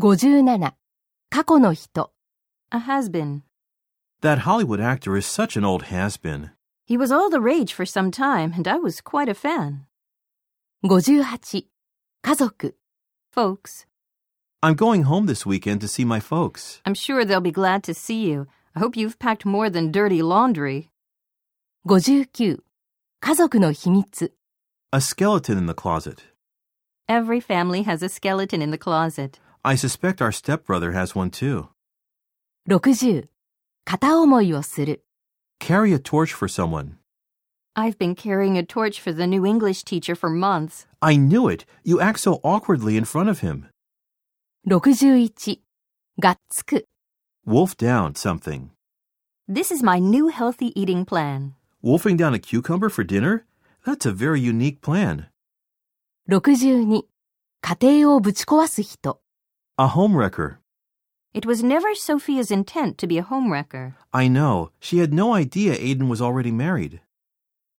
57過去の人 A has-been. That Hollywood actor is such an old has-been. He was all the rage for some time, and I was quite a fan. 58家族 Folks, I'm going home this weekend to see my folks. I'm sure they'll be glad to see you. I hope you've packed more than dirty laundry. 59家族の秘密 A skeleton in the closet. Every family has a skeleton in the closet. I suspect our stepbrother has one too. 60片思いをする Carry a torch for someone. I've been carrying a torch for the new English teacher for months. I knew it. You act so awkwardly in front of him. 61がっつく Wolf down something. This is my new healthy eating plan. Wolfing down a cucumber for dinner? That's a very unique plan. 62家庭をぶち壊す人 A homewrecker. It was never Sophia's intent to be a homewrecker. I know. She had no idea Aiden was already married.